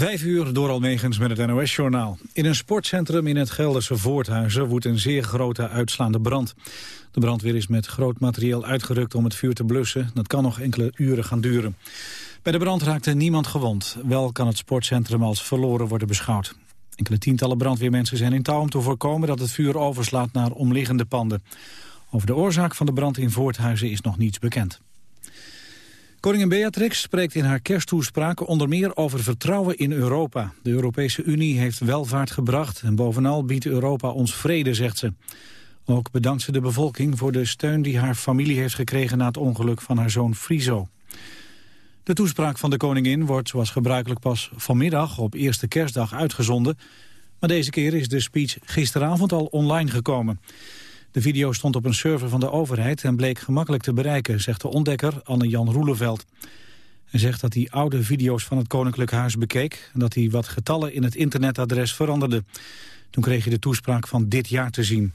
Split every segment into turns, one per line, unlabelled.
Vijf uur door Almegens met het NOS-journaal. In een sportcentrum in het Gelderse Voorthuizen woedt een zeer grote uitslaande brand. De brandweer is met groot materieel uitgerukt om het vuur te blussen. Dat kan nog enkele uren gaan duren. Bij de brand raakte niemand gewond. Wel kan het sportcentrum als verloren worden beschouwd. Enkele tientallen brandweermensen zijn in touw om te voorkomen dat het vuur overslaat naar omliggende panden. Over de oorzaak van de brand in Voorthuizen is nog niets bekend. Koningin Beatrix spreekt in haar kersttoespraak onder meer over vertrouwen in Europa. De Europese Unie heeft welvaart gebracht en bovenal biedt Europa ons vrede, zegt ze. Ook bedankt ze de bevolking voor de steun die haar familie heeft gekregen na het ongeluk van haar zoon Friso. De toespraak van de koningin wordt zoals gebruikelijk pas vanmiddag op eerste kerstdag uitgezonden. Maar deze keer is de speech gisteravond al online gekomen. De video stond op een server van de overheid en bleek gemakkelijk te bereiken, zegt de ontdekker Anne-Jan Roeleveld. Hij zegt dat hij oude video's van het Koninklijk Huis bekeek... en dat hij wat getallen in het internetadres veranderde. Toen kreeg hij de toespraak van dit jaar te zien.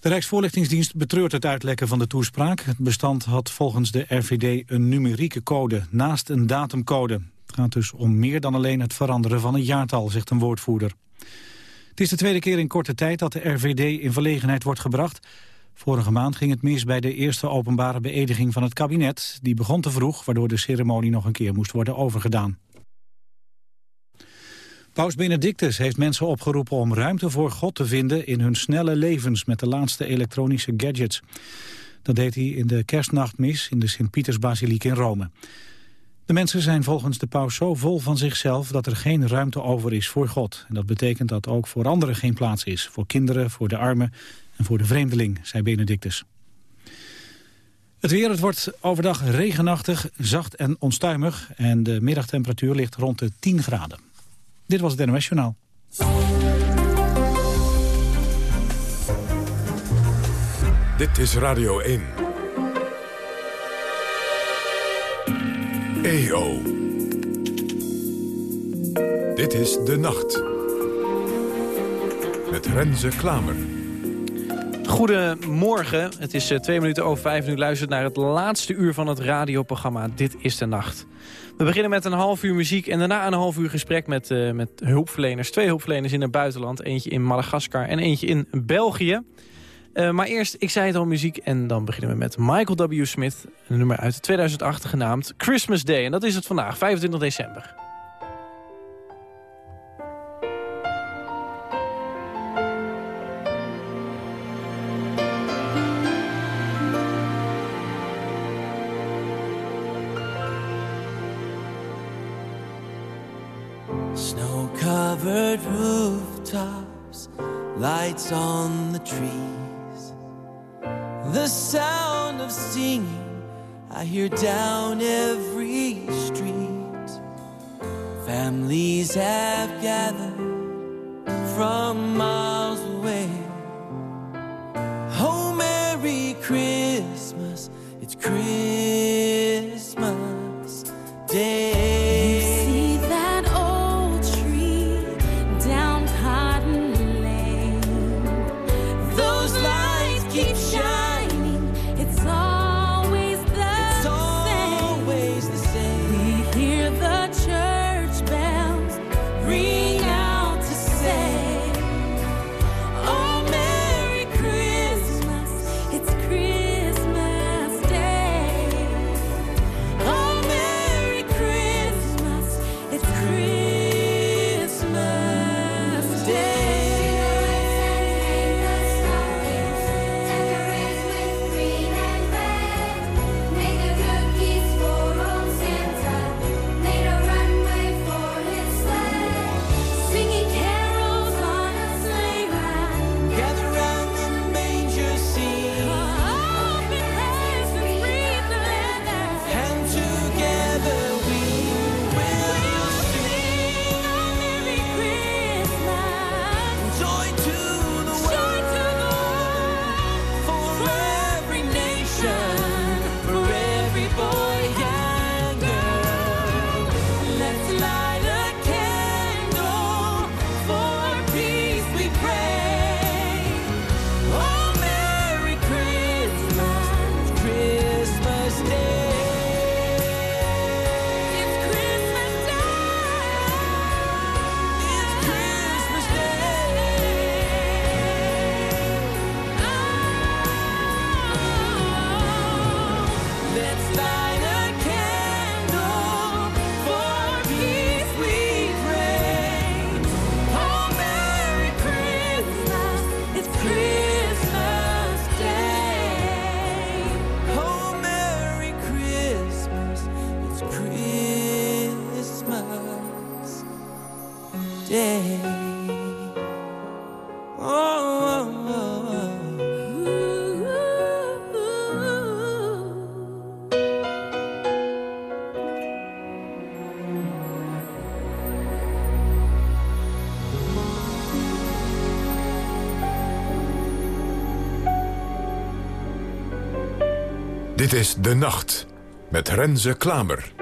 De Rijksvoorlichtingsdienst betreurt het uitlekken van de toespraak. Het bestand had volgens de RVD een numerieke code naast een datumcode. Het gaat dus om meer dan alleen het veranderen van een jaartal, zegt een woordvoerder. Het is de tweede keer in korte tijd dat de RVD in verlegenheid wordt gebracht. Vorige maand ging het mis bij de eerste openbare beëdiging van het kabinet. Die begon te vroeg, waardoor de ceremonie nog een keer moest worden overgedaan. Paus Benedictus heeft mensen opgeroepen om ruimte voor God te vinden in hun snelle levens met de laatste elektronische gadgets. Dat deed hij in de kerstnachtmis in de Sint-Pietersbasiliek in Rome. De mensen zijn volgens de paus zo vol van zichzelf dat er geen ruimte over is voor God. En dat betekent dat ook voor anderen geen plaats is. Voor kinderen, voor de armen en voor de vreemdeling, zei Benedictus. Het weer, het wordt overdag regenachtig, zacht en onstuimig. En de middagtemperatuur ligt rond de 10 graden. Dit was het NOS Journaal.
Dit is Radio 1. EO. Dit is De Nacht. Met Renze Klamer.
Goedemorgen, het is eh, twee minuten over vijf en u luistert naar het laatste uur van het radioprogramma Dit is de Nacht. We beginnen met een half uur muziek en daarna een half uur gesprek met, uh, met hulpverleners. Twee hulpverleners in het buitenland, eentje in Madagaskar en eentje in België. Uh, maar eerst, ik zei het al, muziek. En dan beginnen we met Michael W. Smith. Een nummer uit 2008 genaamd Christmas Day. En dat is het vandaag, 25 december.
I hear down every
Dit is De Nacht met Renze Klamer.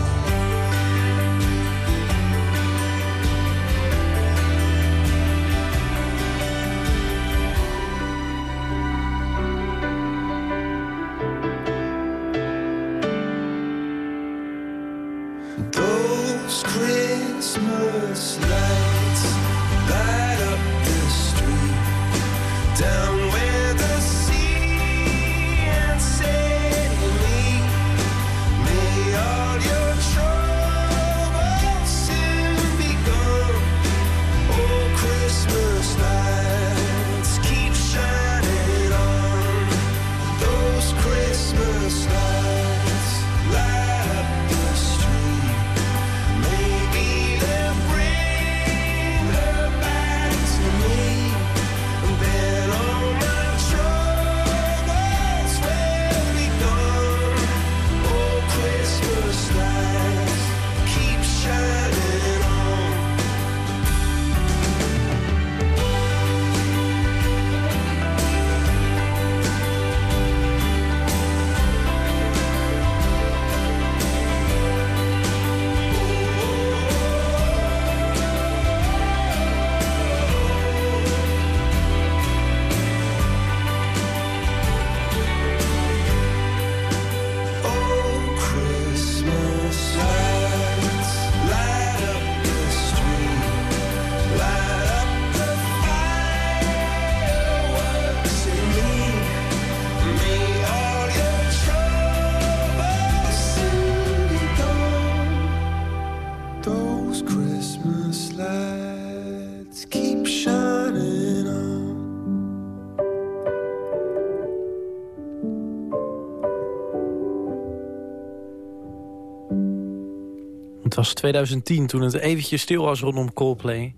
Was 2010 toen het eventjes stil was rondom Coldplay.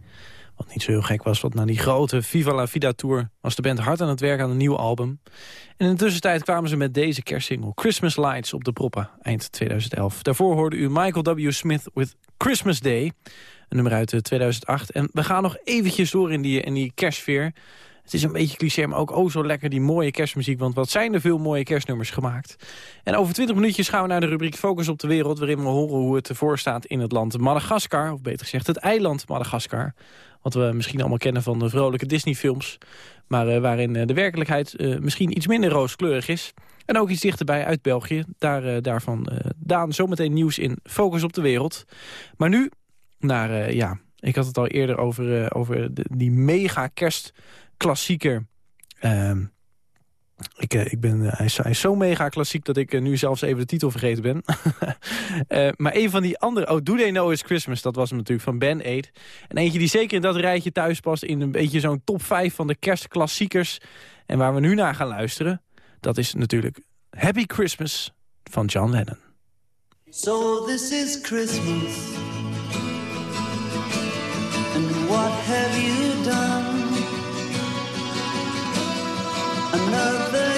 Wat niet zo heel gek was, want na die grote Viva La Vida Tour... was de band hard aan het werk aan een nieuw album. En in de tussentijd kwamen ze met deze kerstsingle... Christmas Lights op de proppen, eind 2011. Daarvoor hoorde u Michael W. Smith with Christmas Day. Een nummer uit eh, 2008. En we gaan nog eventjes door in die, in die kerstsfeer. Het is een beetje cliché, maar ook oh zo lekker die mooie kerstmuziek. Want wat zijn er veel mooie kerstnummers gemaakt. En over 20 minuutjes gaan we naar de rubriek Focus op de Wereld... waarin we horen hoe het ervoor staat in het land Madagaskar. Of beter gezegd het eiland Madagaskar. Wat we misschien allemaal kennen van de vrolijke Disney-films. Maar uh, waarin uh, de werkelijkheid uh, misschien iets minder rooskleurig is. En ook iets dichterbij uit België. Daar, daarvan Daan zometeen nieuws in Focus op de Wereld. Maar nu naar, ja, ik had het al eerder over, over die mega kerstklassieker... Ehm, ik, ik ben, hij, is, hij is zo mega klassiek dat ik nu zelfs even de titel vergeten ben. maar een van die andere... Oh, Do They Know It's Christmas, dat was hem natuurlijk van Ben Aid. En eentje die zeker in dat rijtje thuis past... in een beetje zo'n top 5 van de kerstklassiekers. En waar we nu naar gaan luisteren... dat is natuurlijk Happy Christmas van John Lennon.
So this is Christmas And what have you done? Another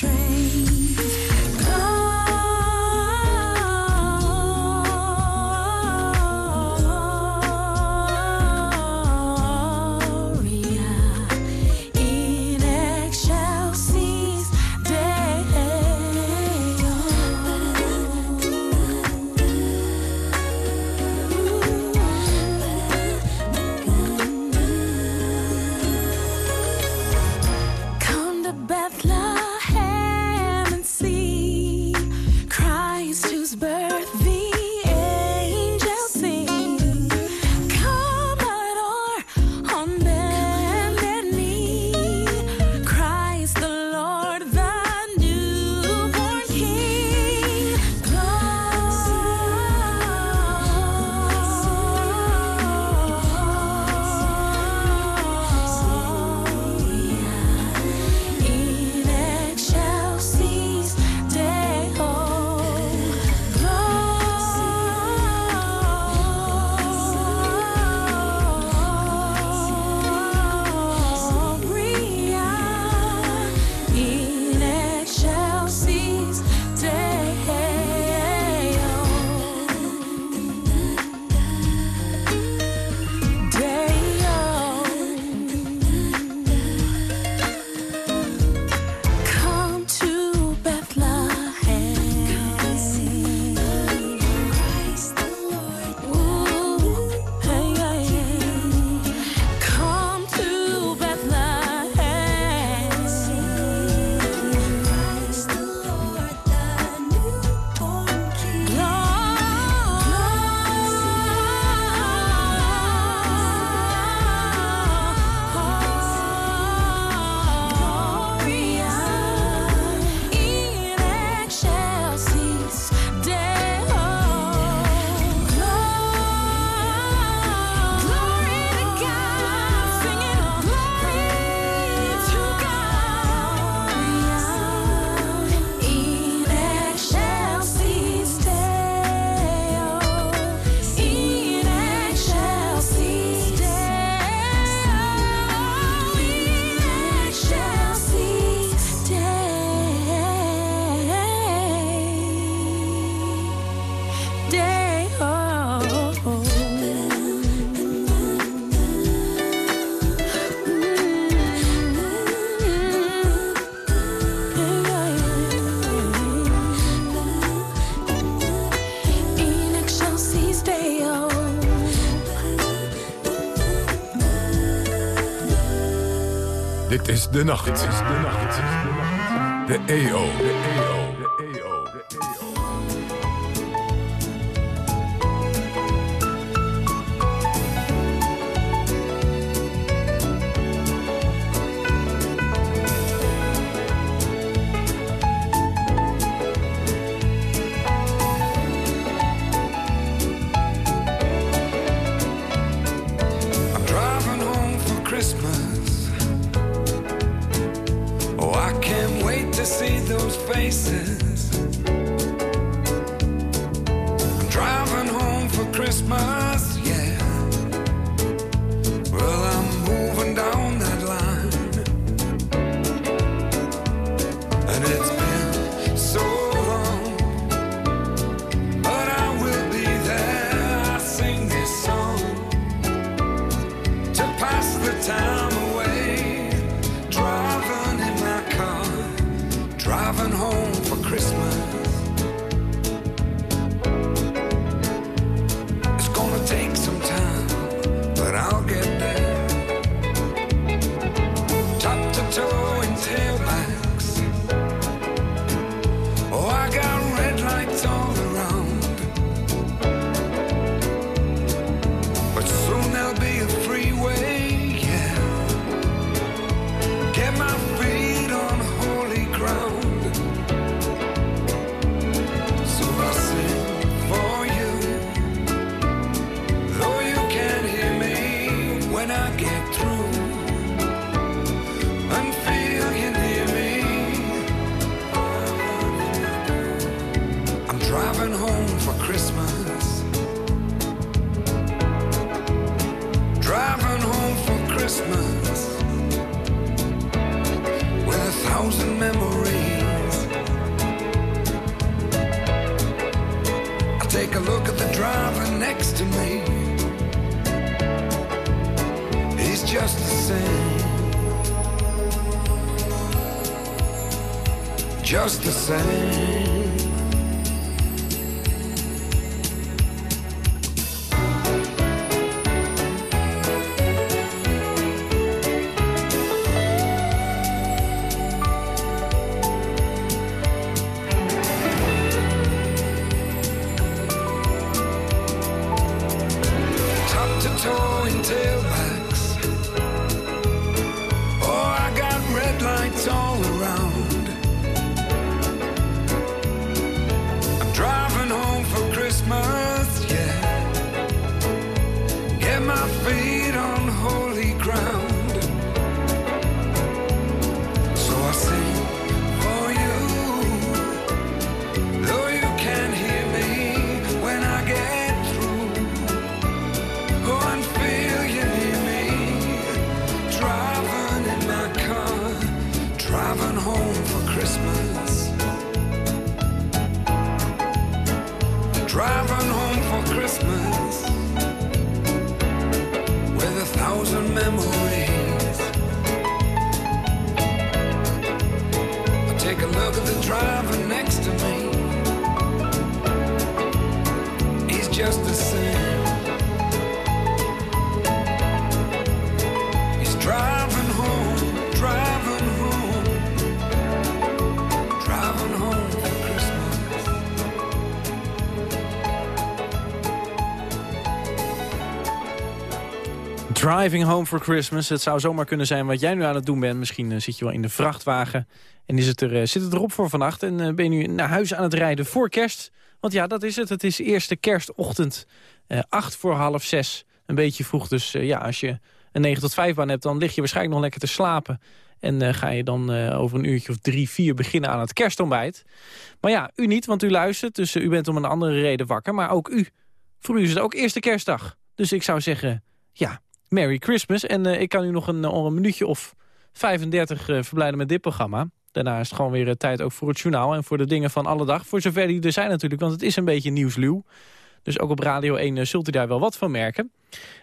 train. De nacht. Dit is de nacht. De EO. De EO.
Top to Driving home for Christmas.
Het zou zomaar kunnen zijn wat jij nu aan het doen bent. Misschien eh, zit je wel in de vrachtwagen en is het er, eh, zit het erop voor vannacht. En eh, ben je nu naar huis aan het rijden voor kerst. Want ja, dat is het. Het is eerste kerstochtend. acht voor half zes. Een beetje vroeg. Dus ja, als je een 9 tot 5 baan hebt, dan lig je waarschijnlijk nog lekker te slapen. En ga je dan over een uurtje of drie, vier beginnen aan het kerstontbijt. Maar ja, u niet, want u luistert. Dus u bent om een andere reden wakker. Maar ook u. Voor u is het ook eerste kerstdag. Dus ik zou zeggen, ja, Merry Christmas. En eh, ik kan u nog een, eh, een minuutje of 35 eh, verblijden met dit programma. Daarna is het gewoon weer tijd ook voor het journaal en voor de dingen van alle dag. Voor zover die er zijn natuurlijk, want het is een beetje nieuwsluw. Dus ook op Radio 1 eh, zult u daar wel wat van merken.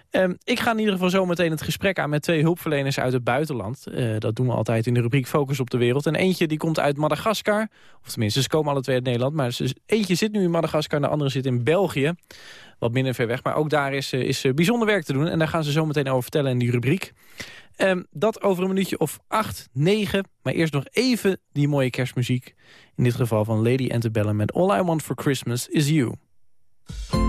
Ehm, ik ga in ieder geval zo meteen het gesprek aan met twee hulpverleners uit het buitenland. Eh, dat doen we altijd in de rubriek Focus op de Wereld. En eentje die komt uit Madagaskar. Of tenminste, ze komen alle twee uit Nederland. Maar eentje zit nu in Madagaskar en de andere zit in België. Wat minder ver weg. Maar ook daar is, eh, is bijzonder werk te doen. En daar gaan ze zo meteen over vertellen in die rubriek. Ehm, dat over een minuutje of acht, negen. Maar eerst nog even die mooie kerstmuziek. In dit geval van Lady Antebellum met All I Want For Christmas Is You.
Thank you.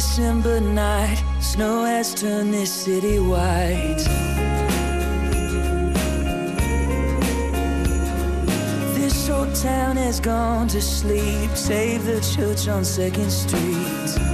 December night, snow has turned this city white. This old town has gone to sleep, save the church on Second Street.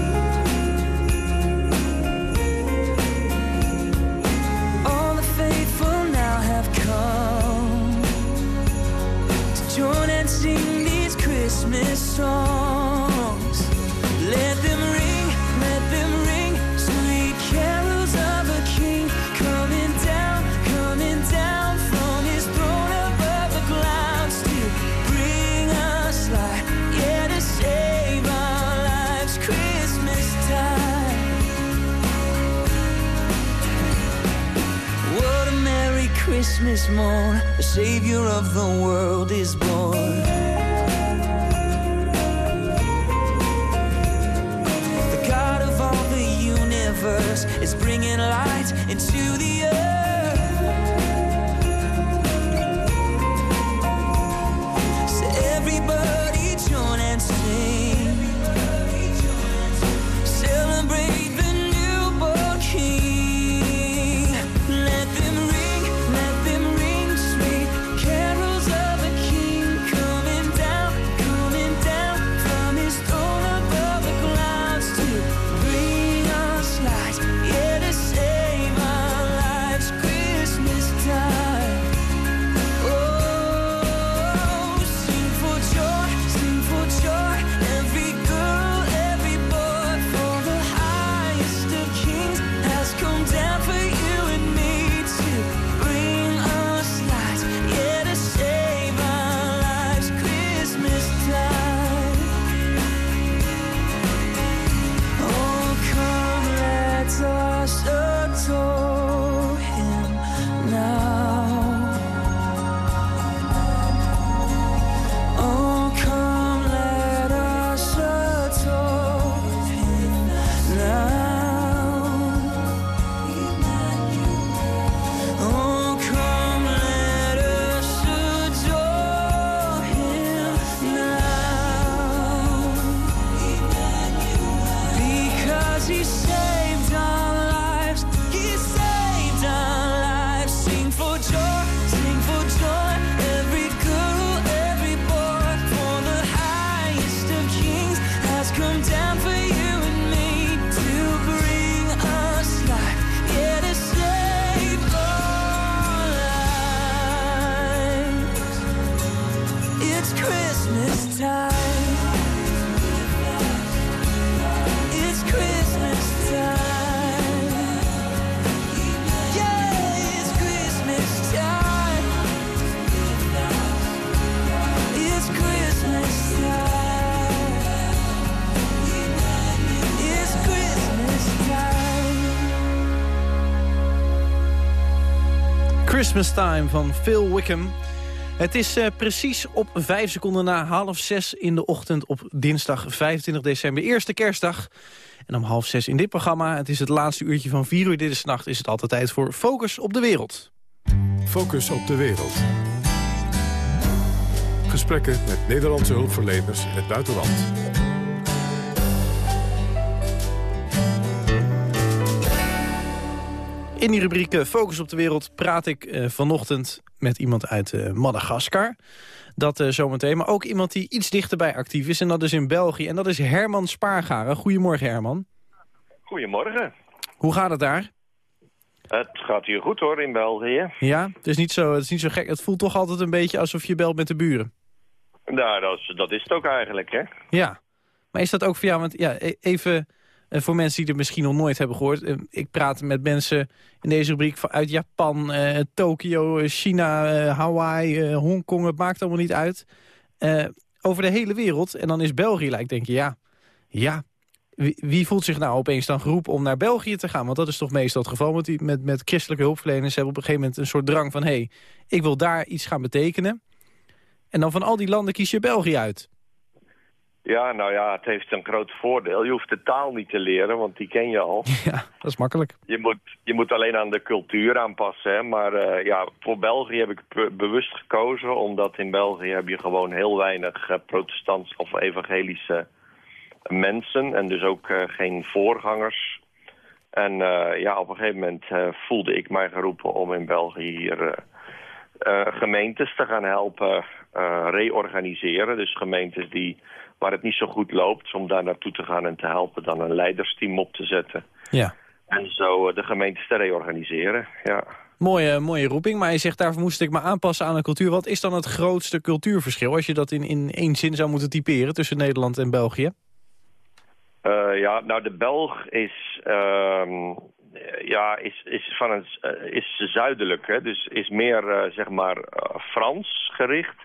Christmas Time van Phil Wickham. Het is eh, precies op vijf seconden na half zes in de ochtend op dinsdag 25 december, eerste kerstdag. En om half zes in dit programma, het is het laatste uurtje van vier uur dit is nacht, is het altijd tijd voor Focus op de Wereld.
Focus op de wereld. Gesprekken met Nederlandse hulpverleners in het buitenland.
In die rubriek eh, Focus op de Wereld praat ik eh, vanochtend met iemand uit eh, Madagaskar. Dat zometeen, maar ook iemand die iets dichterbij actief is. En dat is in België. En dat is Herman Spaargaren. Goedemorgen Herman.
Goedemorgen.
Hoe gaat het daar?
Het gaat hier goed hoor in België.
Ja, het is, niet zo, het is niet zo gek. Het voelt toch altijd een beetje alsof je belt met de buren.
Nou, dat is, dat is het ook eigenlijk, hè?
Ja. Maar is dat ook voor jou? Want ja, e- even eh, voor mensen die het misschien nog nooit hebben gehoord. eh, Ik praat met mensen in deze rubriek uit Japan, eh, Tokio, China, Hawaii, Hongkong. Het maakt allemaal niet uit. Over de hele wereld. En dan is België lijkt, denk je, ja, ja. Wie, wie voelt zich nou opeens dan geroepen om naar België te gaan? Want dat is toch meestal het geval. Want die met, met christelijke hulpverleners hebben op een gegeven moment een soort drang van... hé, hey, ik wil daar iets gaan betekenen. En dan van al die landen kies je België uit.
Ja, nou ja, het heeft een groot voordeel. Je hoeft de taal niet te leren, want die ken je al.
Ja, dat is makkelijk.
Je moet, je moet alleen aan de cultuur aanpassen. Hè? Maar eh, ja, voor België heb ik be- bewust gekozen, omdat in België heb je gewoon heel weinig eh, protestants of evangelische mensen. En dus ook eh, geen voorgangers. En ja, op een gegeven moment voelde ik mij geroepen om in België hier gemeentes te gaan helpen reorganiseren. Dus gemeentes die, waar het niet zo goed loopt, om daar naartoe te gaan en te helpen dan een leidersteam op te zetten.
Ja.
En zo eh, de gemeentes te reorganiseren, ja.
Mooie, mooie roeping, maar je zegt daarvoor moest ik me aanpassen aan de cultuur. Wat is dan het grootste cultuurverschil als je dat in, in één zin zou moeten typeren tussen Nederland en België?
Eh, ja, nou de Belg is, ehm, ja, is, is, van een, eh, is zuidelijk, hè? dus is meer zeg maar Frans gericht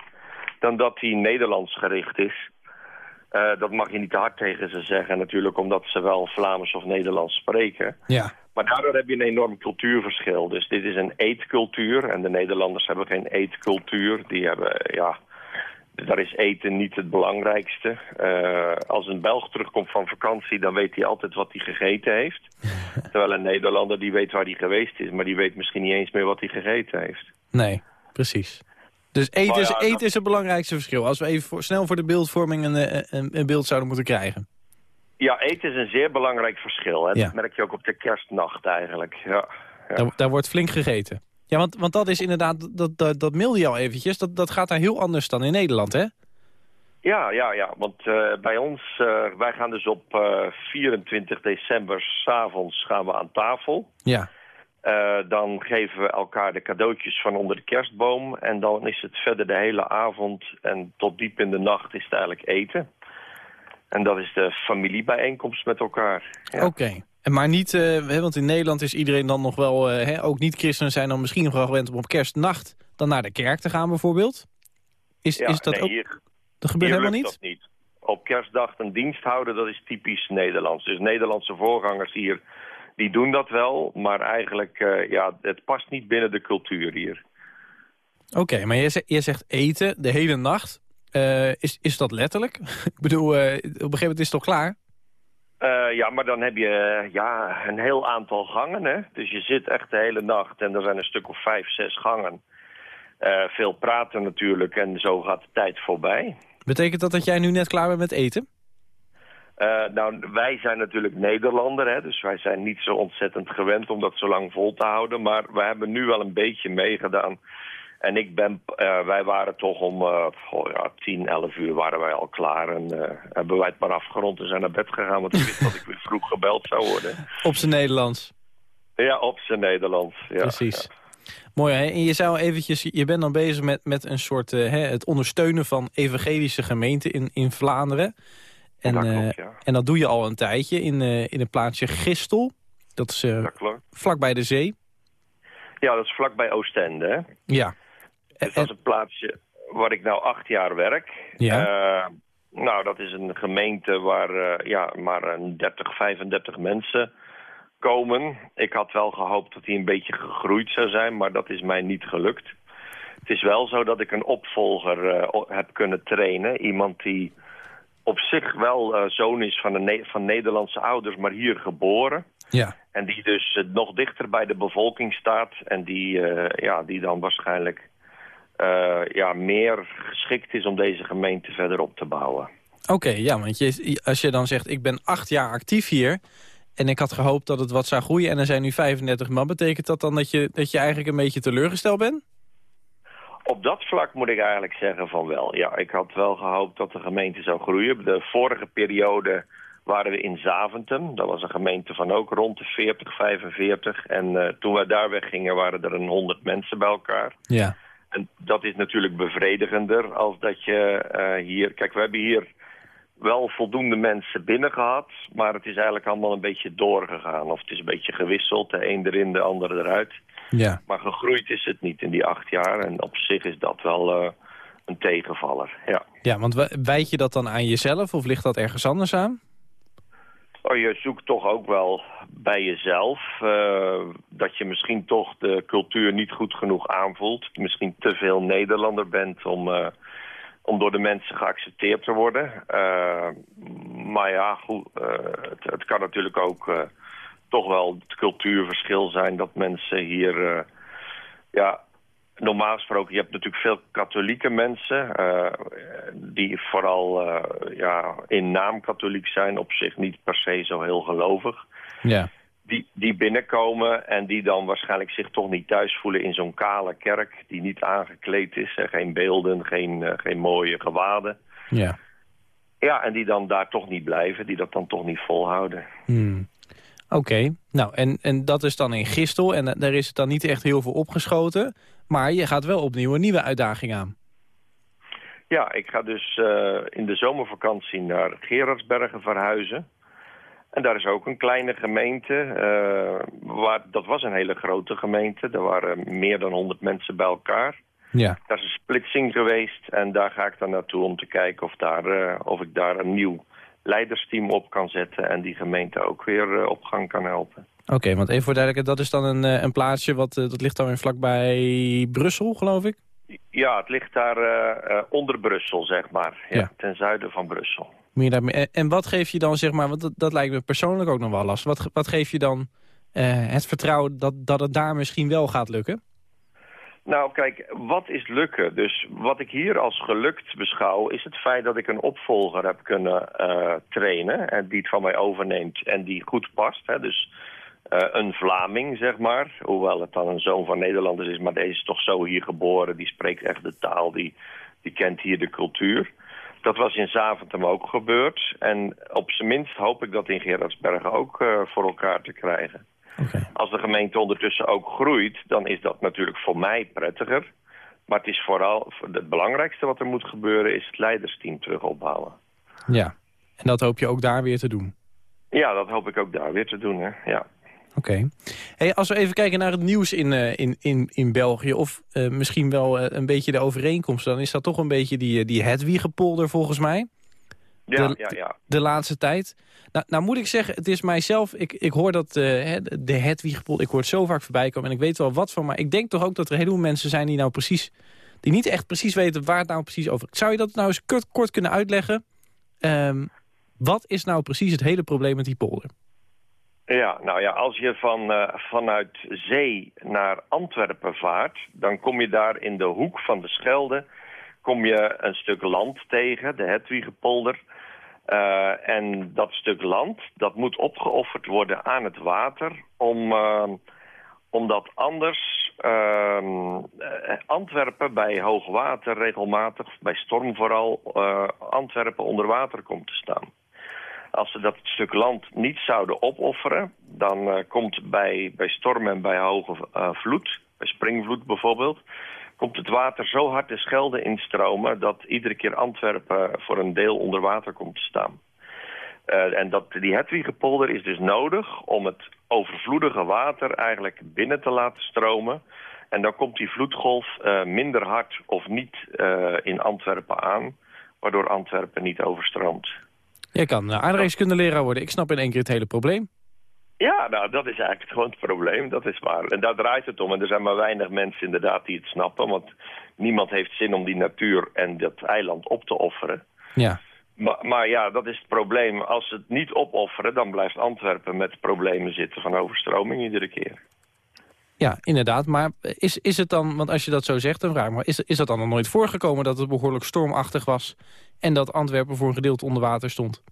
dan dat hij Nederlands gericht is. Eh, dat mag je niet te hard tegen ze zeggen natuurlijk, omdat ze wel Vlaams of Nederlands spreken.
Ja.
Maar daardoor heb je een enorm cultuurverschil. Dus dit is een eetcultuur en de Nederlanders hebben geen eetcultuur. Die hebben, ja, daar is eten niet het belangrijkste. Eh, als een Belg terugkomt van vakantie, dan weet hij altijd wat hij gegeten heeft. Terwijl een Nederlander die weet waar hij geweest is, maar die weet misschien niet eens meer wat hij gegeten heeft.
Nee, precies. Dus eten,
Maar
is,
ja,
eten is het belangrijkste verschil. Als we even voor- snel voor de beeldvorming een, eh, een, een beeld zouden moeten krijgen.
Ja, eten is een zeer belangrijk verschil. Hè?
Ja.
Dat merk je ook op de kerstnacht eigenlijk. Ja. Ja.
Daar, daar wordt flink gegeten. Ja, want, want dat is inderdaad, dat, dat, dat mailde je al eventjes, dat, dat gaat daar heel anders dan in Nederland, hè?
Ja, ja, ja. Want eh, bij ons, eh, wij gaan dus op eh, 24 december s'avonds gaan we aan tafel.
Ja.
Eh, dan geven we elkaar de cadeautjes van onder de kerstboom. En dan is het verder de hele avond en tot diep in de nacht is het eigenlijk eten. En dat is de familiebijeenkomst met elkaar. Ja.
Oké. En Maar niet, eh, want in Nederland is iedereen dan nog wel, eh, hè, ook niet-christenen zijn dan misschien nog wel gewend om op kerstnacht dan naar de kerk te gaan bijvoorbeeld. Is,
Ja,
is dat
nee,
ook,
hier,
dat gebeurt helemaal niet?
dat niet. Op kerstdag een dienst houden, dat is typisch Nederlands. Dus Nederlandse voorgangers hier, die doen dat wel. Maar eigenlijk, eh, ja, het past niet binnen de cultuur hier.
Oké, maar je, zegt- je zegt eten de hele nacht. Eh, is, is dat letterlijk? Ik bedoel, eh, op een gegeven moment is het toch klaar?
Ja, maar dan heb je ja, een heel aantal gangen. Hè? Dus je zit echt de hele nacht en er zijn een stuk of vijf, zes gangen. Veel praten natuurlijk en zo gaat de tijd voorbij.
Betekent dat dat jij nu net klaar bent met eten?
Eh, nou, wij zijn natuurlijk Nederlander, hè, dus wij zijn niet zo ontzettend gewend om dat zo lang vol te houden. Maar we hebben nu wel een beetje meegedaan. En ik ben, eh, wij waren toch om goh, ja, 10, 11 uur waren wij al klaar. En hebben wij het maar afgerond en zijn naar bed gegaan, want ik wist dat ik weer vroeg gebeld zou worden.
Op zijn Nederlands.
Ja, op zijn Nederlands. Ja,
Precies. Mooi, hè? En je zou eventjes, je bent dan bezig met, met een soort, hè, het ondersteunen van evangelische gemeenten in, in Vlaanderen. En,
Dat
eh,
klopt, ja.
en dat doe je al een tijdje in, eh, in het plaatsje Gistel. Dat is eh,
Dat klopt.
vlakbij de zee.
Ja, dat is vlakbij Oostende. Hè?
Ja.
Dus dat is een plaatsje waar ik nou acht jaar werk.
Ja.
Eh, nou, dat is een gemeente waar eh, ja, maar een 30, 35 mensen komen. Ik had wel gehoopt dat die een beetje gegroeid zou zijn, maar dat is mij niet gelukt. Het is wel zo dat ik een opvolger eh, heb kunnen trainen. Iemand die op zich wel eh, zoon is van, een van Nederlandse ouders, maar hier geboren.
Ja.
En die dus eh, nog dichter bij de bevolking staat. En die, eh, ja, die dan waarschijnlijk ja, meer geschikt is om deze gemeente verder op te bouwen.
Oké, ja, want je, als je dan zegt, ik ben acht jaar actief hier... en ik had gehoopt dat het wat zou groeien en er zijn nu 35 man... betekent dat dan dat je, dat je eigenlijk een beetje teleurgesteld bent?
Op dat vlak moet ik eigenlijk zeggen van wel. Ja, ik had wel gehoopt dat de gemeente zou groeien. De vorige periode waren we in Zaventem. Dat was een gemeente van ook rond de 40, 45. En eh, toen we daar weggingen waren er een 100 mensen bij elkaar.
Ja.
En dat is natuurlijk bevredigender als dat je eh, hier... Kijk, we hebben hier wel voldoende mensen binnen gehad... maar het is eigenlijk allemaal een beetje doorgegaan. Of het is een beetje gewisseld, de een erin, de ander eruit.
Ja.
Maar gegroeid is het niet in die acht jaar. En op zich is dat wel eh, een tegenvaller, ja.
Ja, want wij- wijd je dat dan aan jezelf of ligt dat ergens anders aan?
Oh, je zoekt toch ook wel bij jezelf eh, dat je misschien toch de cultuur niet goed genoeg aanvoelt. Misschien te veel Nederlander bent om, eh, om door de mensen geaccepteerd te worden. Maar ja, goed, het, het kan natuurlijk ook toch wel het cultuurverschil zijn dat mensen hier... eh, ja, normaal gesproken, je hebt natuurlijk veel katholieke mensen... eh, die vooral eh, ja, in naam katholiek zijn, op zich niet per se zo heel gelovig.
Ja.
Die, die binnenkomen en die dan waarschijnlijk zich toch niet thuis voelen in zo'n kale kerk... die niet aangekleed is, en geen beelden, geen, geen mooie gewaden.
Ja.
Ja, en die dan daar toch niet blijven, die dat dan toch niet volhouden.
Hmm. Oké, nou en, en dat is dan in Gistel en eh, daar is het dan niet echt heel veel opgeschoten. Maar je gaat wel opnieuw een nieuwe uitdaging aan.
Ja, ik ga dus eh, in de zomervakantie naar Gerardsbergen verhuizen. En daar is ook een kleine gemeente. eh, waar, dat was een hele grote gemeente. Er waren meer dan 100 mensen bij elkaar.
Ja.
Daar is een splitsing geweest. En daar ga ik dan naartoe om te kijken of, daar, of ik daar een nieuw leidersteam op kan zetten... en die gemeente ook weer eh, op gang kan helpen.
Oké, want even voor duidelijkheid, dat is dan een, eh, een plaatsje... Wat, eh, dat ligt dan weer vlakbij Brussel, geloof ik?
Ja, het ligt daar onder Brussel, zeg maar. Ja,
Ja.
Ten zuiden van Brussel.
En- wat geef je dan, zeg maar, want dat, dat lijkt me persoonlijk ook nog wel lastig. Wat, wat geef je dan het vertrouwen dat, dat het daar misschien wel gaat lukken?
Nou, kijk, wat is lukken? Dus wat ik hier als gelukt beschouw... is het feit dat ik een opvolger heb kunnen eh, trainen... en die het van mij overneemt en die goed past. Hè? Dus eh, een Vlaming, zeg maar. Hoewel het dan een zoon van Nederlanders is... maar deze is toch zo hier geboren. Die spreekt echt de taal, die, die kent hier de cultuur. Dat was in Zaventem ook gebeurd. En op zijn minst hoop ik dat in Gerardsbergen ook eh, voor elkaar te krijgen. Als de gemeente ondertussen ook groeit, dan is dat natuurlijk voor mij prettiger. Maar het is vooral, het belangrijkste wat er moet gebeuren is het leidersteam terug opbouwen.
Ja, en dat hoop je ook daar weer te doen.
Ja, dat hoop ik ook daar weer te doen, hè. Ja.
Oké. Hey, als we even kijken naar het nieuws in, eh, in, in, in België... of eh, misschien wel eh, een beetje de overeenkomst... dan is dat toch een beetje die, die Hedwiegepolder volgens mij.
Ja,
De-
ja, ja.
de laatste tijd. Nou, nou moet ik zeggen, het is mijzelf... Ik, ik hoor dat hè, de Hedwiegepolder... ik hoor het zo vaak voorbij komen en ik weet wel wat van... maar ik denk toch ook dat er een heleboel mensen zijn die nou precies... die niet echt precies weten waar het nou precies over gaat. Zou je dat nou eens kort, kort kunnen uitleggen? Ehm, wat is nou precies het hele probleem met die polder?
Ja, nou ja, als je van, eh, vanuit zee naar Antwerpen vaart... dan kom je daar in de hoek van de Schelde... kom je een stuk land tegen, de Hedwiegepolder... Eh, en dat stuk land, dat moet opgeofferd worden aan het water... Om, eh, omdat anders ehm, eh, Antwerpen bij hoogwater regelmatig... bij storm vooral, Antwerpen onder water komt te staan. Als ze dat stuk land niet zouden opofferen... dan komt bij, bij storm en bij hoge vloed, bij springvloed bijvoorbeeld... komt het water zo hard de Schelde instromen... dat iedere keer Antwerpen voor een deel onder water komt te staan. Eh, en dat, die Hedwiegepolder is dus nodig om het overvloedige water eigenlijk binnen te laten stromen. En dan komt die vloedgolf eh, minder hard of niet eh, in Antwerpen aan... waardoor Antwerpen niet overstroomt.
Jij kan uh, aardrijkskundeleraar worden. Ik snap in één keer het hele probleem.
Ja, nou, dat is eigenlijk gewoon het probleem. Dat is waar. En daar draait het om. En er zijn maar weinig mensen inderdaad die het snappen. Want niemand heeft zin om die natuur en dat eiland op te offeren.
Ja.
Maar, maar ja, dat is het probleem. Als ze het niet opofferen, dan blijft Antwerpen met problemen zitten van overstroming iedere keer.
Ja, inderdaad. Maar is, is het dan, want als je dat zo zegt, dan vraag ik me... Is, is dat dan nog nooit voorgekomen dat het behoorlijk stormachtig was... en dat Antwerpen voor een gedeelte onder water stond?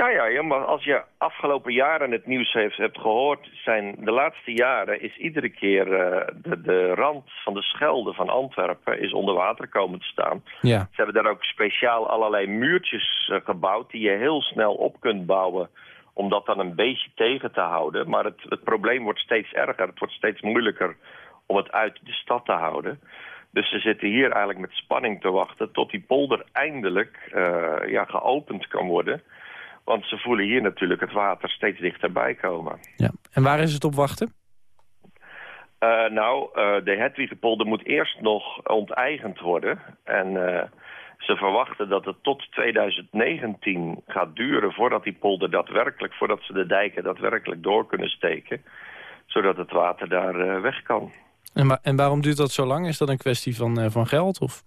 Ja, ja, ja, maar als je afgelopen jaren het nieuws heeft, hebt gehoord... zijn de laatste jaren is iedere keer eh, de, de rand van de Schelde van Antwerpen... is onder water komen te staan.
Ja.
Ze hebben daar ook speciaal allerlei muurtjes eh, gebouwd... die je heel snel op kunt bouwen om dat dan een beetje tegen te houden. Maar het, het probleem wordt steeds erger. Het wordt steeds moeilijker om het uit de stad te houden. Dus ze zitten hier eigenlijk met spanning te wachten... tot die polder eindelijk uh, ja, geopend kan worden... Want ze voelen hier natuurlijk het water steeds dichterbij komen.
Ja. En waar is het op wachten?
Uh, nou, uh, de Hedwigepolder moet eerst nog onteigend worden. En uh, ze verwachten dat het tot 2019 gaat duren voordat die polder daadwerkelijk... voordat ze de dijken daadwerkelijk door kunnen steken. Zodat het water daar weg kan.
En, en, waarom duurt dat zo lang? Is dat een kwestie van, van geld? Of?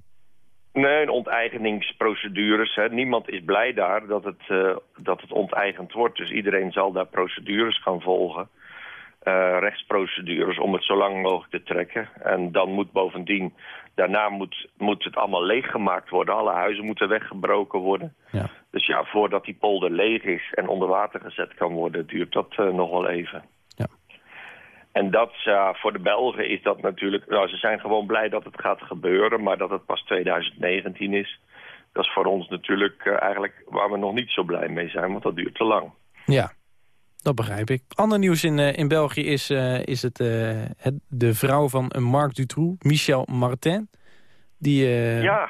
Nee, onteigeningsprocedures. Hè. Niemand is blij daar dat het, uh, dat het onteigend wordt. Dus iedereen zal daar procedures gaan volgen. Uh, rechtsprocedures om het zo lang mogelijk te trekken. En dan moet bovendien, daarna moet, moet het allemaal leeggemaakt worden. Alle huizen moeten weggebroken worden.
Ja.
Dus ja, voordat die polder leeg is en onder water gezet kan worden, duurt dat uh, nog wel even. En dat, ja, voor de Belgen is dat natuurlijk... Nou, ze zijn gewoon blij dat het gaat gebeuren, maar dat het pas 2019 is. Dat is voor ons natuurlijk uh, eigenlijk waar we nog niet zo blij mee zijn, want dat duurt te lang.
Ja, dat begrijp ik. Ander nieuws in, uh, in België is, uh, is het, het, de vrouw van Marc Dutroux, Michel Martin. Die,
ja.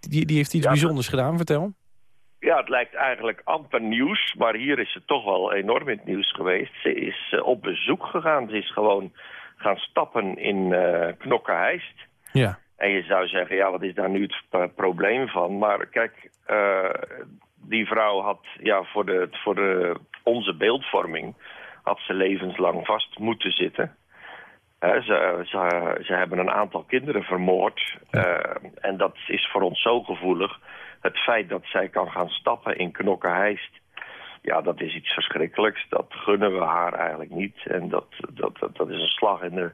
die, die heeft iets
ja,
bijzonders gedaan, vertel.
Ja, het lijkt eigenlijk amper nieuws, maar hier is het toch wel enorm in het nieuws geweest. Ze is uh, op bezoek gegaan, ze is gewoon gaan stappen in uh, Knokke-Heist.
Ja.
En je zou zeggen, ja, wat is daar nu het probleem van? Maar kijk, uh, die vrouw had ja, voor, de, voor de, onze beeldvorming... had ze levenslang vast moeten zitten. Ze, ze, ze hebben een aantal kinderen vermoord. eh, en dat is voor ons zo gevoelig. Het feit dat zij kan gaan stappen in Knokke-Heist... ja, dat is iets verschrikkelijks. Dat gunnen we haar eigenlijk niet. En dat, dat, dat, dat is een slag in, de,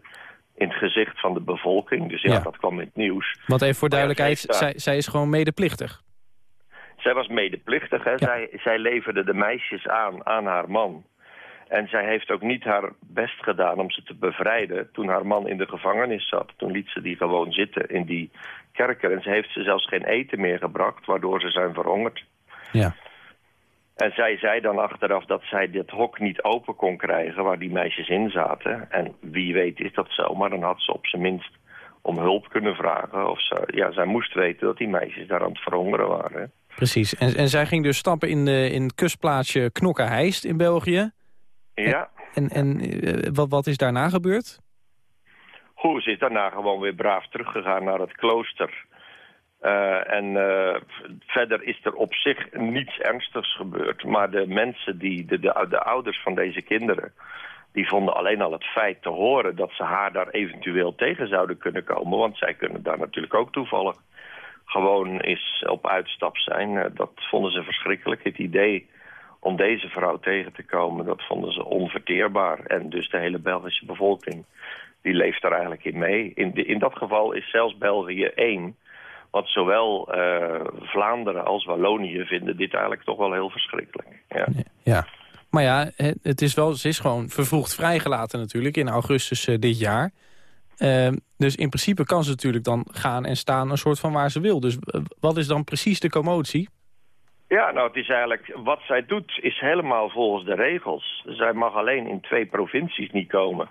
in het gezicht van de bevolking. Dus ja,
Ja.
dat kwam in het nieuws.
Want even voor
ja,
duidelijkheid,
zij,
zij is gewoon medeplichtig.
Zij was medeplichtig. Hè? Zij, zij leverde de meisjes aan aan haar man. En zij heeft ook niet haar best gedaan om ze te bevrijden toen haar man in de gevangenis zat. Toen liet ze die gewoon zitten in die kerker. En ze heeft ze zelfs geen eten meer gebracht, waardoor ze zijn verhongerd.
Ja.
En zij zei dan achteraf dat zij dit hok niet open kon krijgen waar die meisjes in zaten. En wie weet is dat zo, maar dan had ze op zijn minst om hulp kunnen vragen. Of ze, ja, zij moest weten dat die meisjes daar aan het verhongeren waren.
Precies. En, en zij ging dus stappen in, de, in het kustplaatsje Knokke-Heist in België.
Ja.
En, en eh, wat, wat is daarna gebeurd?
Goed, ze is daarna gewoon weer braaf teruggegaan naar het klooster. Eh, en eh, verder is er op zich niets ernstigs gebeurd. Maar de mensen, die, de, de, de ouders van deze kinderen... die vonden alleen al het feit te horen dat ze haar daar eventueel tegen zouden kunnen komen. Want zij kunnen daar natuurlijk ook toevallig gewoon eens op uitstap zijn. Dat vonden ze verschrikkelijk. Het idee om deze vrouw tegen te komen, dat vonden ze onverteerbaar. En dus de hele Belgische bevolking, die leeft daar eigenlijk in mee. In, in dat geval is zelfs België één. Want zowel eh, Vlaanderen als Wallonië vinden dit eigenlijk toch wel heel verschrikkelijk. Ja.
Ja. Maar ja, het het is wel, ze is gewoon vervroegd vrijgelaten natuurlijk in augustus eh, dit jaar. Ehm, dus in principe kan ze natuurlijk dan gaan en staan een soort van waar ze wil. Dus eh, wat is dan precies de commotie?
Ja, nou het is eigenlijk, wat zij doet is helemaal volgens de regels. Zij mag alleen in twee provincies niet komen.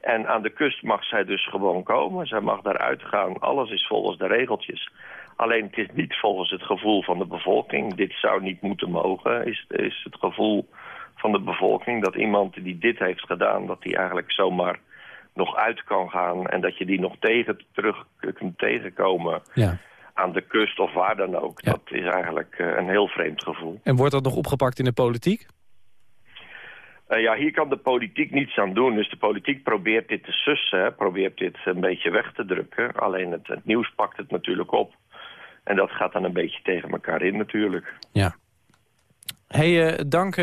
En aan de kust mag zij dus gewoon komen. Zij mag daaruit gaan. Alles is volgens de regeltjes. Alleen het is niet volgens het gevoel van de bevolking. Dit zou niet moeten mogen, is, is het gevoel van de bevolking. Dat iemand die dit heeft gedaan, dat die eigenlijk zomaar nog uit kan gaan. En dat je die nog tegen, terug kunt tegenkomen
Ja.
Aan de kust of waar dan ook. Dat is eigenlijk eh, een heel vreemd gevoel.
En wordt dat nog opgepakt in de politiek?
Eh, ja, hier kan de politiek niets aan doen. Dus de politiek probeert dit te sussen, hè, probeert dit een beetje weg te drukken. Alleen het, het nieuws pakt het natuurlijk op. En dat gaat dan een beetje tegen elkaar in natuurlijk.
Ja. Hey, eh, dank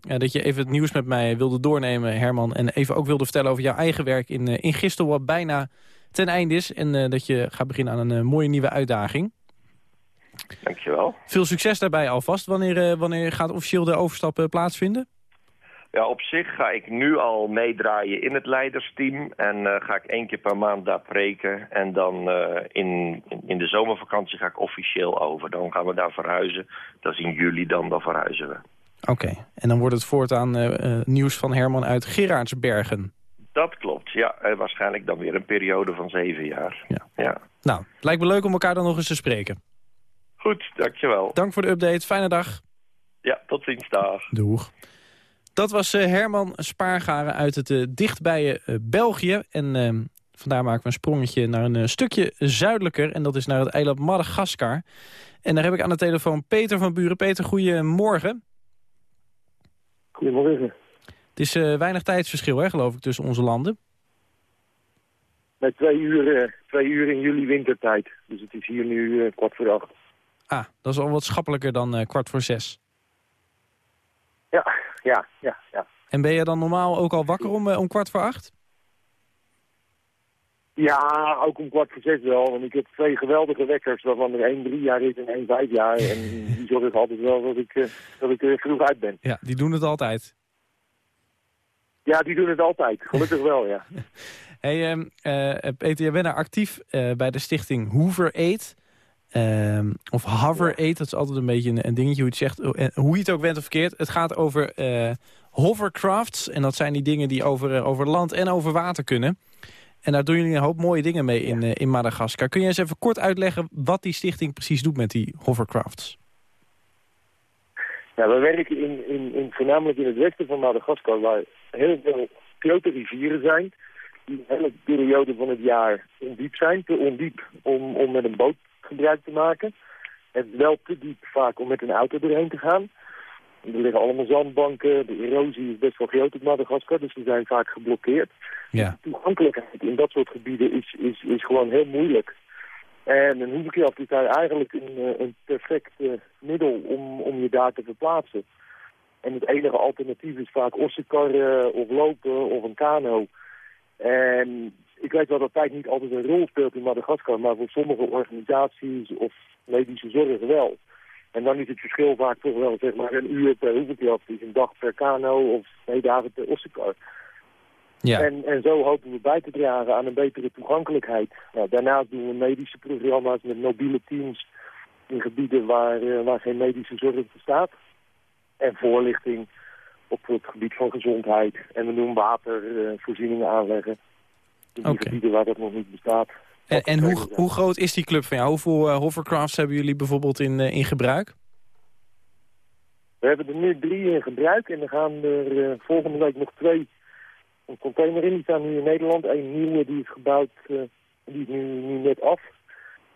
dat je even het nieuws met mij wilde doornemen, Herman. En even ook wilde vertellen over jouw eigen werk in, in Gistel, wat bijna ten einde is. En eh, dat je gaat beginnen aan een eh, mooie nieuwe uitdaging.
Dankjewel.
Veel succes daarbij alvast. Wanneer, eh, wanneer gaat officieel de overstap plaatsvinden?
Ja, op zich ga ik nu al meedraaien in het leidersteam. En ga ik één keer per maand daar preken. En dan in, in de zomervakantie ga ik officieel over. Dan gaan we daar verhuizen. Dat is in juli dan, dan verhuizen we.
Oké, en dan wordt het voortaan eh, nieuws van Herman uit Gerardsbergen.
Dat klopt, ja. En waarschijnlijk dan weer een periode van zeven jaar.
Ja.
ja.
Nou, lijkt me leuk om elkaar dan nog eens te spreken.
Goed, dankjewel.
Dank voor de update, fijne dag.
Ja, tot ziens, dag.
Doeg. Dat was eh, Herman Spaargaren uit het eh, dichtbije eh, België. En eh, vandaar maken we een sprongetje naar een eh, stukje zuidelijker. En dat is naar het eiland Madagaskar. En daar heb ik aan de telefoon Peter van Buren. Peter, goedemorgen.
Goedemorgen.
Het is eh, weinig tijdsverschil, hè, geloof ik, tussen onze landen.
Met twee uur, eh, twee uur in juli wintertijd. Dus het is hier nu eh, kwart voor acht.
Ah, dat is al wat schappelijker dan kwart voor zes.
Ja, ja, ja, ja.
En ben je dan normaal ook al wakker om, om kwart voor acht?
Ja, ook om kwart voor zes wel. Want ik heb twee geweldige wekkers, waarvan er één drie jaar is en één vijf jaar. En die zorgen altijd wel dat ik, dat ik er vroeg uit ben.
Ja, die doen het altijd.
Ja, die doen het altijd. Gelukkig wel, ja.
Hey, ehm, eh, Peter, jij bent daar actief eh, bij de stichting Hoover Aid. Ehm, of Hover Aid, dat is altijd een beetje een, een dingetje hoe je het zegt. Eh, hoe je het ook bent of verkeerd. Het gaat over hovercrafts. En dat zijn die dingen die over, over land en over water kunnen. En daar doen jullie een hoop mooie dingen mee in, in Madagaskar. Kun je eens even kort uitleggen wat die stichting precies doet met die hovercrafts?
Ja, we werken in, in, in, voornamelijk in het westen van Madagaskar, waar heel veel grote rivieren zijn. Die een hele periode van het jaar ondiep zijn. Te ondiep om, om met een boot gebruik te maken. Het is wel te diep vaak om met een auto erheen te gaan. Er liggen allemaal zandbanken, de erosie is best wel groot op Madagaskar, dus we zijn vaak geblokkeerd.
Ja.
De toegankelijkheid in dat soort gebieden is, is, is gewoon heel moeilijk. En een hoevenkracht is daar eigenlijk een, eh, een perfect eh, middel om, om je daar te verplaatsen. En het enige alternatief is vaak ossenkarren of lopen of een kano. En ik weet wel dat tijd niet altijd een rol speelt in Madagaskar, maar voor sommige organisaties of medische zorg wel. En dan is het verschil vaak toch wel zeg maar een uur per hoevenkracht, dus een dag per kano of twee dagen per ossenkar.
Ja.
En, en zo hopen we bij te dragen aan een betere toegankelijkheid. Nou, daarnaast doen we medische programma's met mobiele teams in gebieden waar, eh, waar geen medische zorg bestaat. En voorlichting op het gebied van gezondheid. En we doen watervoorzieningen aanleggen in die gebieden waar dat nog niet bestaat.
En, en hoe, hoe groot is die club van jou? Hoeveel eh, hovercrafts hebben jullie bijvoorbeeld in, eh, in gebruik?
We hebben er nu drie in gebruik en er gaan er eh, volgende week nog twee een container in. Die staan nu in Nederland. Eén nieuwe die is gebouwd, eh, die is nu, nu net af.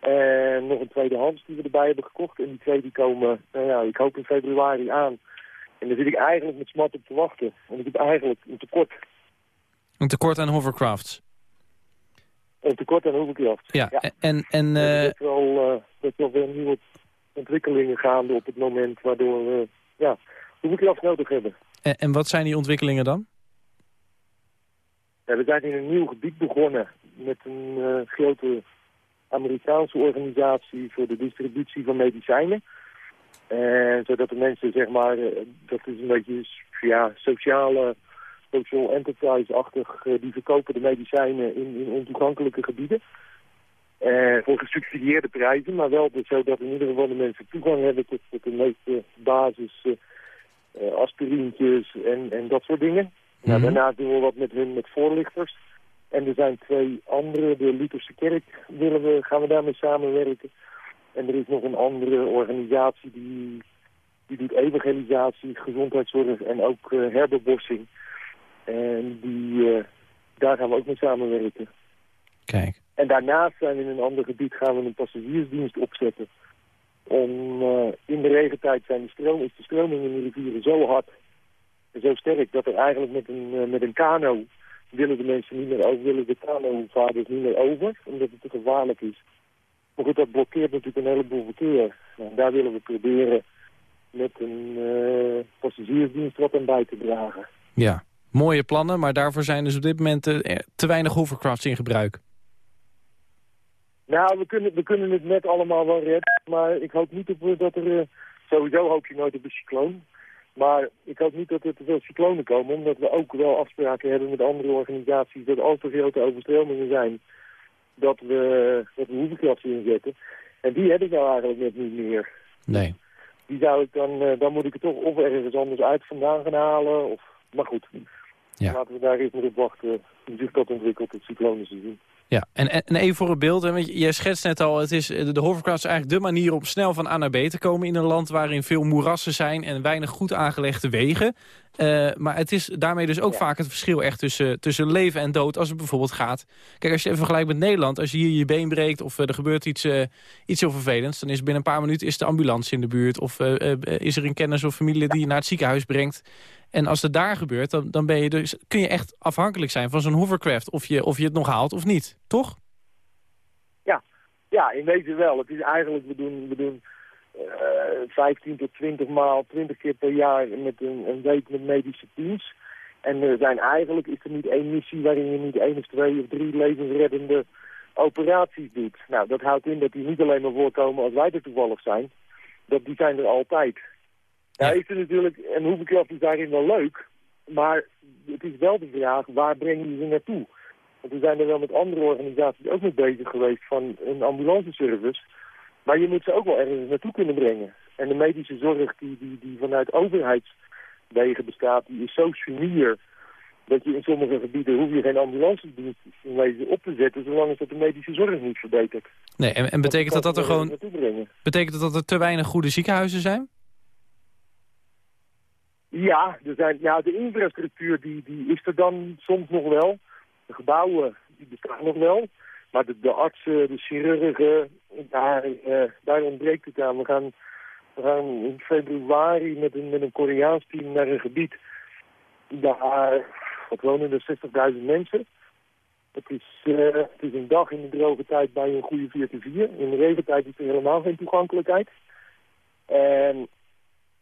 En nog een tweedehands die we erbij hebben gekocht. En die twee die komen, nou ja, ik hoop in februari aan. En daar zit ik eigenlijk met smart op te wachten. En ik heb eigenlijk een tekort.
Een tekort aan hovercrafts.
Een tekort aan hoevenkracht.
Ja,
Ja.
en, en
Er
eh,
zijn best wel, eh, wel veel nieuwe ontwikkelingen gaande op het moment waardoor we ja, hoevenkracht nodig hebben.
en, en wat zijn die ontwikkelingen dan?
We zijn in een nieuw gebied begonnen met een eh, grote Amerikaanse organisatie voor de distributie van medicijnen. En zodat de mensen, zeg maar, eh, dat is een beetje ja, sociale, social enterprise-achtig, eh, die verkopen de medicijnen in, in ontoegankelijke gebieden. Eh, voor gesubsidieerde prijzen, maar wel dus zodat in ieder geval de mensen toegang hebben tot, de meeste basis eh, eh, aspirintjes en, en dat soort dingen.
Mhm.
daarnaast doen we wat met hun met voorlichters. En er zijn twee andere, de Lutherse Kerk willen we, gaan we daarmee samenwerken. En er is nog een andere organisatie die, die doet evangelisatie, gezondheidszorg en ook eh, herbebossing. En die, eh, daar gaan we ook mee samenwerken.
Kijk.
En daarnaast zijn we in een ander gebied gaan we een passagiersdienst opzetten. Om, eh, in de regentijd zijn de stroom, is de stroming in de rivieren zo hard zo sterk dat er eigenlijk met een, eh, met een kano willen de mensen niet meer over, willen de kanovaarders niet meer over, omdat het te gevaarlijk is. Maar goed, dat blokkeert natuurlijk een heleboel verkeer. Nou, daar willen we proberen met een eh, passagiersdienst wat aan bij te dragen.
Ja, mooie plannen, maar daarvoor zijn dus op dit moment eh, te weinig hovercrafts in gebruik.
Nou, we kunnen, we kunnen het net allemaal wel redden, maar ik hoop niet op, dat er... sowieso hoop je nooit op een cycloon. Maar ik hoop niet dat er te veel cyclonen komen, omdat we ook wel afspraken hebben met andere organisaties dat als er grote overstromingen zijn, dat we, dat we inzetten. En die heb ik nou eigenlijk net niet meer.
Nee.
Die zou ik dan, eh, dan moet ik het toch of ergens anders uit vandaan gaan halen. Of, maar goed,
Ja.
laten we daar maar op wachten hoe zich dat ontwikkelt, het cyclonenseizoen.
Ja, en, en en even voor het beeld, want jij schetst net al, het is, de hovercraft is eigenlijk de manier om snel van A naar B te komen in een land waarin veel moerassen zijn en weinig goed aangelegde wegen. Eh, maar het is daarmee dus ook vaak het verschil echt tussen, tussen leven en dood als het bijvoorbeeld gaat. Kijk, als je even vergelijkt met Nederland, als je hier je been breekt of eh, er gebeurt iets, eh, iets heel vervelends, dan is binnen een paar minuten is de ambulance in de buurt of is er een kennis of familie die je naar het ziekenhuis brengt. En als het daar gebeurt, dan, dan ben je dus, kun je echt afhankelijk zijn van zo'n hovercraft of je, of je het nog haalt of niet, toch?
Ja, in wezen wel. Het is eigenlijk, we doen, we doen eh 15 tot 20 maal, 20 keer per jaar met een, een week met medische teams. En er zijn eigenlijk, is er niet één missie waarin je niet één of twee of drie levensreddende operaties doet. Nou, dat houdt in dat die niet alleen maar voorkomen als wij er toevallig zijn. Dat die zijn er altijd. Ja, is er natuurlijk, en hoevenkracht is daarin wel leuk, maar het is wel de vraag, waar breng je ze naartoe? Want we zijn er wel met andere organisaties ook mee bezig geweest van een ambulanceservice. Maar je moet ze ook wel ergens naartoe kunnen brengen. En de medische zorg die, die, die vanuit overheidswegen bestaat, die is zo sumier dat je in sommige gebieden hoef je geen ambulance in wezen op te zetten, zolang het dat de medische zorg niet verbetert.
Nee, en, en betekent dat dat er gewoon
brengen.
betekent dat dat er te weinig goede ziekenhuizen zijn?
Ja, er zijn, ja, de infrastructuur die, die is er dan soms nog wel. De gebouwen die bestaan nog wel. Maar de, de artsen, de chirurgen, daar, eh, daar ontbreekt het aan. We gaan, we gaan in februari met een, met een Koreaans team naar een gebied. Daar wat wonen er 60.000 mensen. Het is, eh, het is een dag in de droge tijd bij een goede 4 4 In de regentijd is er helemaal geen toegankelijkheid. En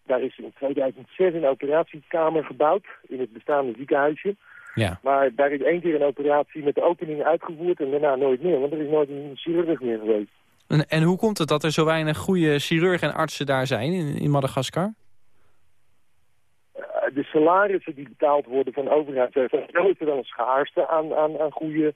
daar is in 2006 een operatiekamer gebouwd in het bestaande ziekenhuisje.
Ja.
Maar daar is één keer een operatie met de opening uitgevoerd en daarna nooit meer. Want er is nooit een chirurg meer geweest.
En, en hoe komt het dat er zo weinig goede chirurgen en artsen daar zijn in, in Madagaskar?
Eh, de salarissen die betaald worden van de overheid zijn sowieso is er wel een schaarste aan, aan, aan goede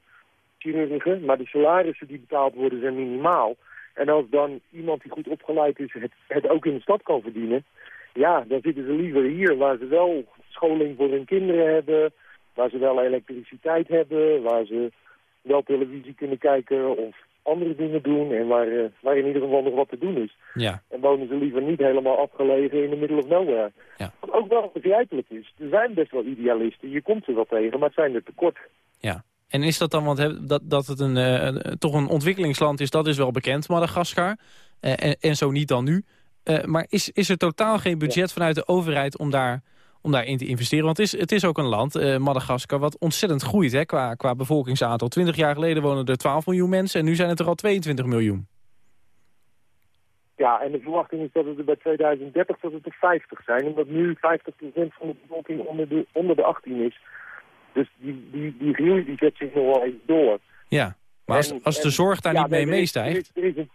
chirurgen. Maar de salarissen die betaald worden zijn minimaal. En als dan iemand die goed opgeleid is het, het ook in de stad kan verdienen... ja, dan zitten ze liever hier waar ze wel scholing voor hun kinderen hebben... waar ze wel elektriciteit hebben, waar ze wel televisie kunnen kijken of andere dingen doen... en waar, eh, waar in ieder geval nog wat te doen is.
Ja.
En wonen ze liever niet helemaal afgelegen in de middle of nowhere.
Ja.
Wat ook wel begrijpelijk is. Er zijn best wel idealisten. Je komt ze wel tegen, maar het zijn er tekort.
Ja. En is dat dan, want dat, dat het een, eh, een- toch een ontwikkelingsland is, dat is wel bekend, Madagaskar. Eh, en, en zo niet dan nu. Eh, maar is, is er totaal geen budget vanuit de overheid om, daar, om daarin te investeren? Want het is, het is ook een land, eh, Madagaskar, wat ontzettend groeit hè, qua, qua bevolkingsaantal. Twintig jaar geleden wonen er 12 miljoen mensen en nu zijn het er al 22 miljoen.
Ja, en de verwachting is dat het er bij 2030 dat het er 50 zijn. Omdat nu 50% van de bevolking onder de, onder de 18 is. Dus die, die, die groei die zet zich nog wel even door.
Ja, maar als,
En-
als de zorg daar niet mee
er er
meestijgt...
is- er is een-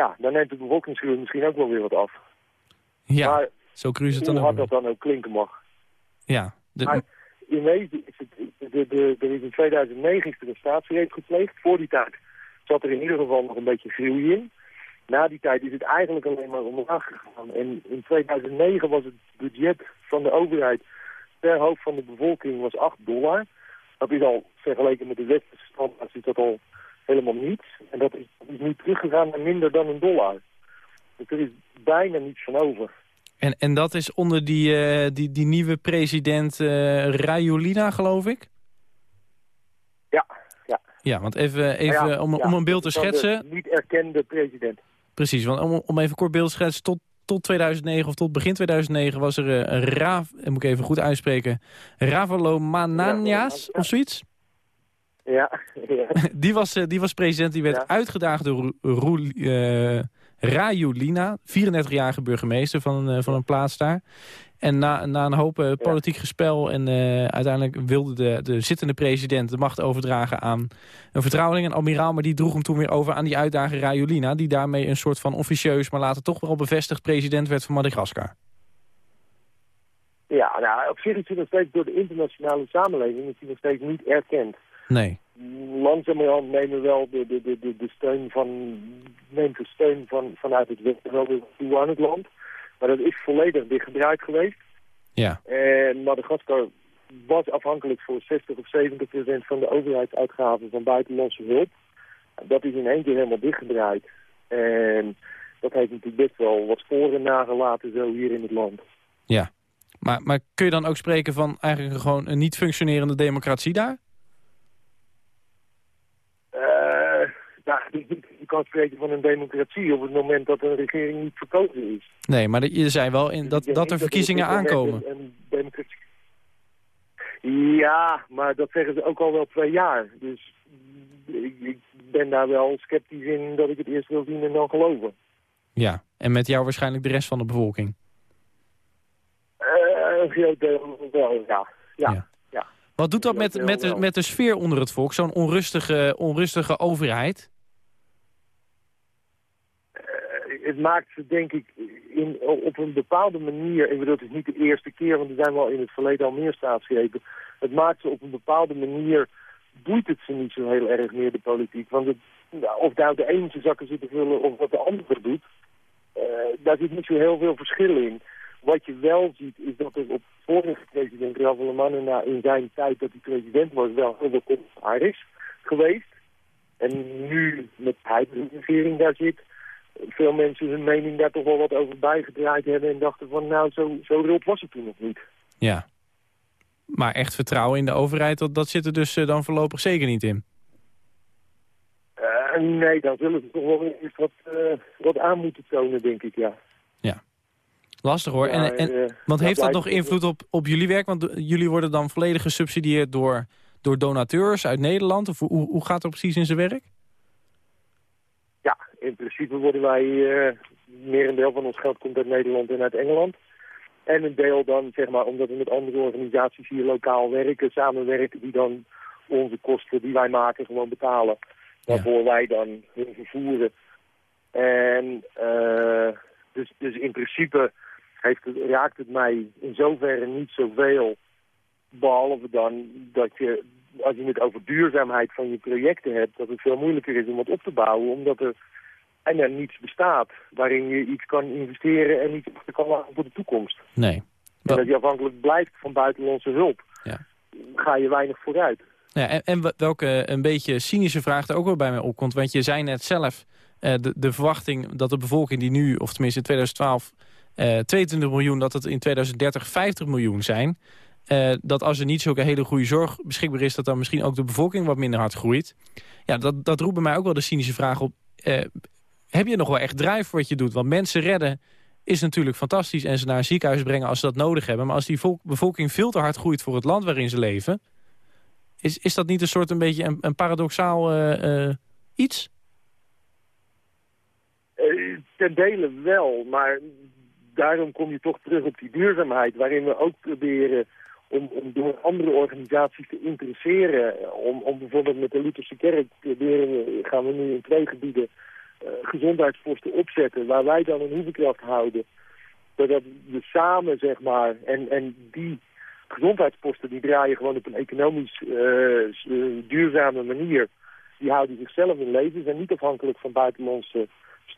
Ja, dan neemt de bevolkingsgroei misschien ook wel weer wat af.
Ja,
maar
zo cru het
hoe
dan ook.
hard dat dan ook klinken mag.
Ja, de-
Maar in wezen is het, de, de, er is in 2009 is er een staatsgreep gepleegd. Voor die tijd zat er in ieder geval nog een beetje groei in. Na die tijd is het eigenlijk alleen maar omlaag gegaan. En in 2009 was het budget van de overheid per hoofd van de bevolking was 8 dollar. Dat is al vergeleken met de westerse standaard is dat al helemaal niets. En dat is, nu teruggegaan naar minder dan een dollar. Dus er is bijna niets van over.
En, en dat is onder die, eh, die, die nieuwe president eh Rajolina, geloof ik?
Ja, ja.
Ja, want even, even
ja,
om,
ja,
om een beeld te schetsen.
Niet erkende president.
Precies, want om, om even kort beeld te schetsen. Tot, tot 2009 of tot begin 2009 was er eh, een Rav, en moet ik even goed uitspreken, Ravalomananias of zoiets.
Ja, ja.
Die was, eh, die was president, die werd
Ja.
uitgedaagd door Ru- eh, Rajolina, 34-jarige burgemeester van, een, eh, van een plaats daar. En na, na een hoop politiek gespel en uiteindelijk wilde de, de zittende president de macht overdragen aan een vertrouweling, een admiraal, maar die droeg hem toen weer over aan die uitdager Rajolina, die daarmee een soort van officieus, maar later toch wel bevestigd president werd van Madagaskar.
Ja, nou, op zich is hij nog steeds door de internationale samenleving is hij nog steeds niet erkend.
Nee.
Langzamerhand nemen wel de, de, de, de, de steun van, neemt de steun van, vanuit het westen wel weer toe aan het land. Maar dat is volledig dichtgedraaid geweest.
Ja.
En Madagaskar was afhankelijk voor 60 of 70 procent van de overheidsuitgaven van buitenlandse hulp. Dat is in één keer helemaal dichtgedraaid. En dat heeft natuurlijk best wel wat sporen nagelaten zo hier in het land.
Ja. Maar, maar kun je dan ook spreken van eigenlijk gewoon een niet functionerende democratie daar?
Eh, nou, je, kan spreken van een democratie op het moment dat een regering niet verkozen is.
Nee, maar je zei wel in, dat, dat er verkiezingen aankomen.
Een, een democratie... Ja, maar dat zeggen ze ook al wel twee jaar. Dus ik, ben daar wel sceptisch in dat ik het eerst wil zien en dan geloven.
Ja, en met jou waarschijnlijk de rest van de bevolking.
Eh, een groot deel wel, ja. Ja,
Ja. Wat doet dat met, met, de, met de sfeer onder het volk? Zo'n onrustige, onrustige overheid?
Eh, het maakt ze denk ik in, op een bepaalde manier, ik bedoel het is niet de eerste keer, want er zijn wel in het verleden al meer staatsgrepen. Het maakt ze op een bepaalde manier, boeit het ze niet zo heel erg meer de politiek. Want het, nou, of daar de een zijn zakken zit te vullen of wat de ander doet, eh, daar zit niet zo heel veel verschil in. Wat je wel ziet is dat er op vorige president Ravalomanana in zijn tijd dat hij president was wel heel veel commentaar is geweest. En nu met de huidige regering daar zit, veel mensen hun mening daar toch wel wat over bijgedraaid hebben en dachten van nou, zo, zo rot was het toen nog niet.
Ja. Maar echt vertrouwen in de overheid, dat, dat zit er dus eh, dan voorlopig zeker niet in.
Eh, nee, dan zullen ze toch wel eens wat, eh, wat aan moeten tonen, denk ik, ja.
Lastig hoor. En, en,
eh,
want heeft dat nog invloed op, op jullie werk? Want jullie worden dan volledig gesubsidieerd door, door donateurs uit Nederland? Of hoe, hoe gaat dat precies in zijn werk?
Ja, in principe worden wij, eh merendeel van ons geld komt uit Nederland en uit Engeland. En een deel dan, zeg maar, omdat we met andere organisaties hier lokaal werken, samenwerken, die dan onze kosten die wij maken gewoon betalen. Waarvoor wij dan hun vervoeren. En eh, dus, dus in principe heeft het, raakt het mij in zoverre niet zoveel. Behalve dan dat je, als je het over duurzaamheid van je projecten hebt, dat het veel moeilijker is om het op te bouwen, omdat er en er niets bestaat waarin je iets kan investeren en iets kan laten voor de toekomst.
Nee.
En dat je afhankelijk blijft van buitenlandse hulp,
Ja.
ga je weinig vooruit.
Ja, en, en welke een beetje cynische vraag er ook wel bij mij opkomt. Want je zei net zelf, eh, de, de verwachting dat de bevolking die nu, of tenminste in 2012, eh 22 miljoen, dat het in 2030 50 miljoen zijn. Eh, dat als er niet zulke hele goede zorg beschikbaar is, dat dan misschien ook de bevolking wat minder hard groeit. Ja, dat, dat roept bij mij ook wel de cynische vraag op. eh, heb je nog wel echt drive voor wat je doet? Want mensen redden is natuurlijk fantastisch en ze naar een ziekenhuis brengen als ze dat nodig hebben. Maar als die volk- bevolking veel te hard groeit voor het land waarin ze leven... Is, is dat niet een soort een beetje een, paradoxaal eh, eh, iets?
Eh, ten dele wel, maar daarom kom je toch terug op die duurzaamheid, waarin we ook proberen om, om door andere organisaties te interesseren. Om, om bijvoorbeeld met de Lutherse Kerk proberen gaan we nu in twee gebieden eh, gezondheidsposten opzetten, waar wij dan een hoevenkracht houden. Zodat we samen, zeg maar, en, en die gezondheidsposten die draaien gewoon op een economisch eh, eh, duurzame manier. Die houden zichzelf in leven, zijn niet afhankelijk van buitenlandse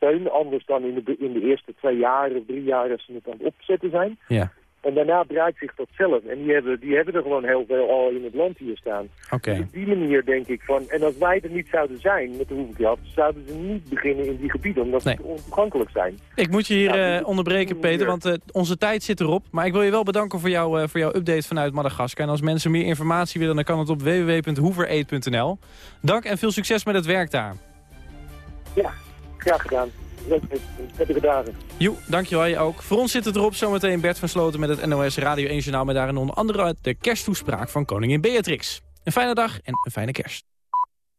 steun. Anders dan in de, in de eerste twee jaar of drie jaar als ze het aan het opzetten zijn.
Ja,
En daarna draait zich dat zelf. En die hebben, die hebben er gewoon heel veel al in het land hier staan.
oké.
Dus op die manier denk ik van... En als wij er niet zouden zijn met de hoevenkracht... zouden ze niet beginnen in die gebieden. Omdat
Nee.
ze ontoegankelijk zijn.
Ik moet je hier
Ja,
eh, onderbreken, Peter, want eh, onze tijd zit erop. Maar ik wil je wel bedanken voor, jou, eh, voor jouw update vanuit Madagaskar. En als mensen meer informatie willen, dan kan het op www.hoeveraid.nl. Dank en veel succes met het werk daar.
Ja, graag gedaan. Leuk, prettige dagen.
Jo, dankjewel je ook. Voor ons zit het erop zometeen Bert van Sloten met het NOS Radio 1 Journaal... met daarin onder andere de kersttoespraak van koningin Beatrix. Een fijne dag en een fijne kerst.